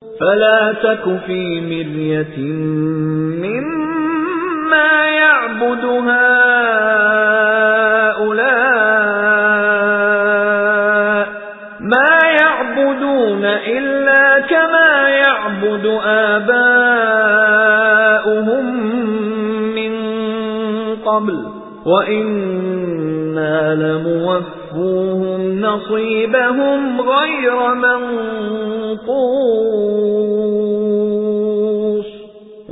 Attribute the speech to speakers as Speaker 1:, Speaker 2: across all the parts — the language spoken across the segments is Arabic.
Speaker 1: فلا تك في مرية مما يعبد هؤلاء ما يعبدون إلا كما يعبد آباؤهم من قبل. وإنا لموفوهم نصيبهم غير منقوص.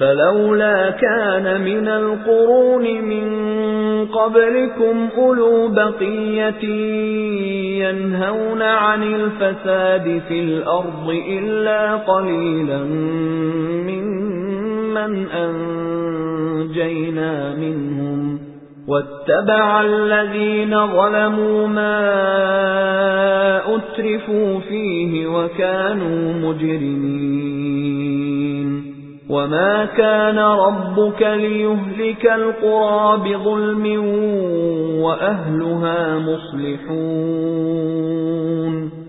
Speaker 1: فلولا كان من القرون من قبلكم أولو بقية ينهون عن الفساد في الأرض إلا قليلا ممن أنجينا منهم واتبع الذين ظلموا ما أترفوا فيه وكانوا مجرمين وما كان ربك ليهلك القرى بظلم وأهلها مصلحون